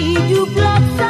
hidup laksa.